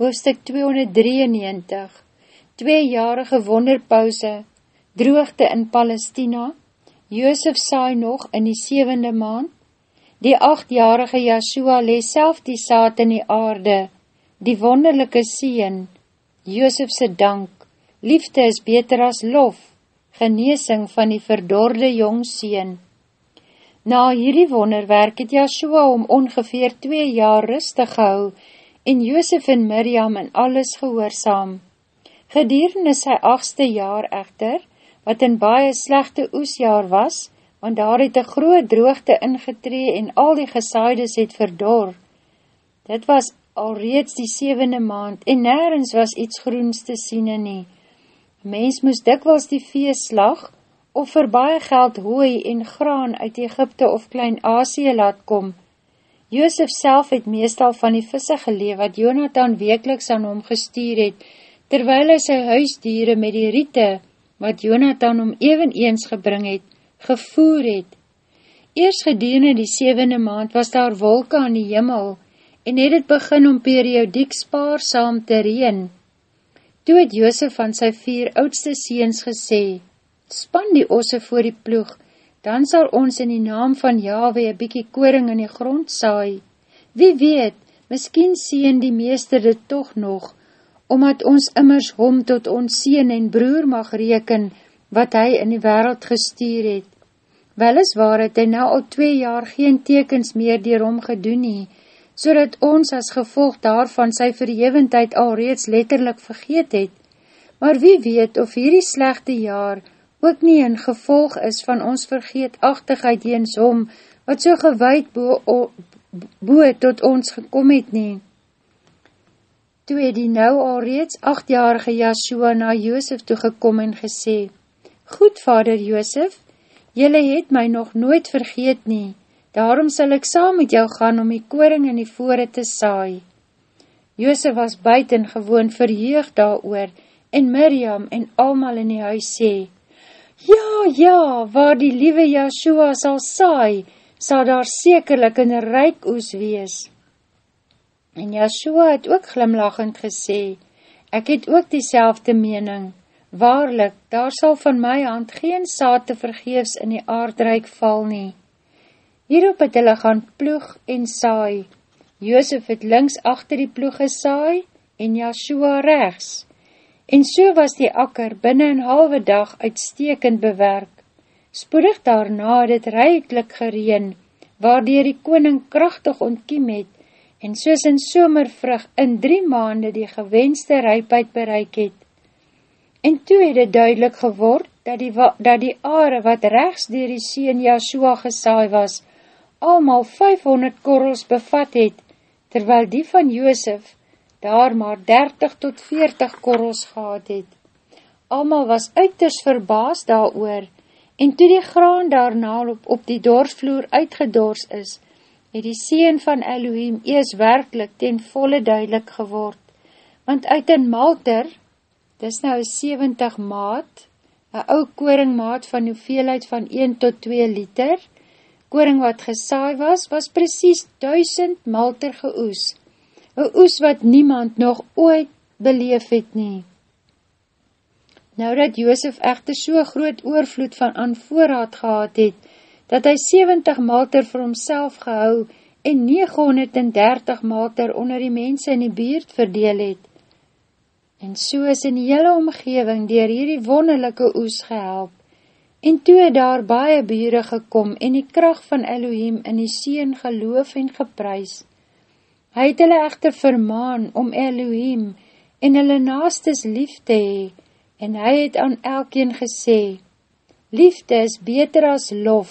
hoofstuk 293, tweejarige wonderpauze, droogte in Palestina, Joosef saai nog in die sevende maand, die achtjarige Yahshua lees self die saad in die aarde, die wonderlijke sien, Joosefse dank, liefde is beter as lof, geneesing van die verdorde jong sien. Na hierdie wonderwerk het Yahshua om ongeveer twee jaar rustig gehou en Joosef en Miriam in alles gehoorzaam. Gedierende sy achtste jaar echter, wat in baie slechte oesjaar was, want daar het een groot droogte ingetree en al die gesaides het verdor. Dit was alreeds die sevende maand en nergens was iets groens te siene nie. Mens moes dikwels die veeslag of vir baie geld hooi en graan uit Egypte of Klein-Asie laat kom, Joosef self het meestal van die visse geleef wat Jonathan wekeliks aan hom gestuur het, terwyl hy sy huisdiere met die riete, wat Jonathan om even eens gebring het, gevoer het. Eers gedeene die sevende maand was daar wolke aan die jimmel, en het het begin om periodiek spaarsam te reen. Toe het Joosef van sy vier oudste seens gesê, span die osse voor die ploeg, dan sal ons in die naam van Yahweh een bykie koring in die grond saai. Wie weet, miskien sien die meester dit toch nog, omdat ons immers hom tot ons sien en broer mag reken, wat hy in die wereld gestuur het. Weliswaar het hy nou al twee jaar geen tekens meer dier hom gedoen nie, so ons as gevolg daarvan sy verhevendheid al reeds letterlik vergeet het. Maar wie weet of hierdie slechte jaar, ook nie een gevolg is van ons vergeetachtigheid jens hom, wat so gewaad boe bo tot ons gekom het nie. Toe het die nou al reeds achtjarige Yahshua na Joosef toegekom en gesê, Goed, vader Joosef, jylle het my nog nooit vergeet nie, daarom sal ek saam met jou gaan om die koring in die vore te saai. Joosef was buiten gewoon verheug daar oor, en Miriam en almal in die huis sê, Ja, ja, waar die liewe Yahshua sal saai, sal daar sekerlik in ryk oes wees. En Yahshua het ook glimlachend gesê, ek het ook die mening, waarlik, daar sal van my hand geen saad te vergeefs in die aardryk val nie. Hierop het hulle gaan ploeg en saai. Joosef het links achter die ploeg gesaai en Yahshua rechts en so was die akker binnen een halwe dag uitstekend bewerk. Spoedig daarna het het reiklik gereen, waardoor die koning krachtig ontkiem het, en soos in somervrug in drie maande die gewenste rijpheid bereik het. En toe het het duidelik geword, dat die, dat die aare wat rechts dier die sien Yahshua gesaai was, almal 500 korrels bevat het, terwyl die van Joosef daar maar 30 tot 40 korrels gehad het. Almal was uiters verbaas daar oor, en toe die graan daarna op, op die dorsvloer uitgedors is, het die seen van Elohim ees werkelijk ten volle duidelik geword, want uit een malter, dis nou 70 maat, een ou koringmaat van hoeveelheid van 1 tot 2 liter, koring wat gesaai was, was precies 1000 malter geoes, een oes wat niemand nog ooit beleef het nie. Nou dat Joosef echter so groot oorvloed van aan voorraad gehad het, dat hy 70 malter vir homself gehou en 930 malter onder die mense in die buurt verdeel het. En so is in die hele omgeving dier hierdie wonderlijke oes gehelp, en toe het daar baie bure gekom en die kracht van Elohim in die seen geloof en geprys. Hy het hulle echter vermaan om Elohim en hulle naastes lief te hee, en hy het aan elkeen gesê, Liefde is beter as lof,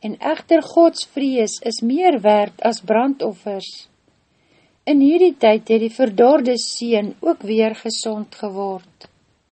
en echter Gods vrees is meer werd as brandoffers. In hierdie tyd het die verdorde sien ook weer gezond geword.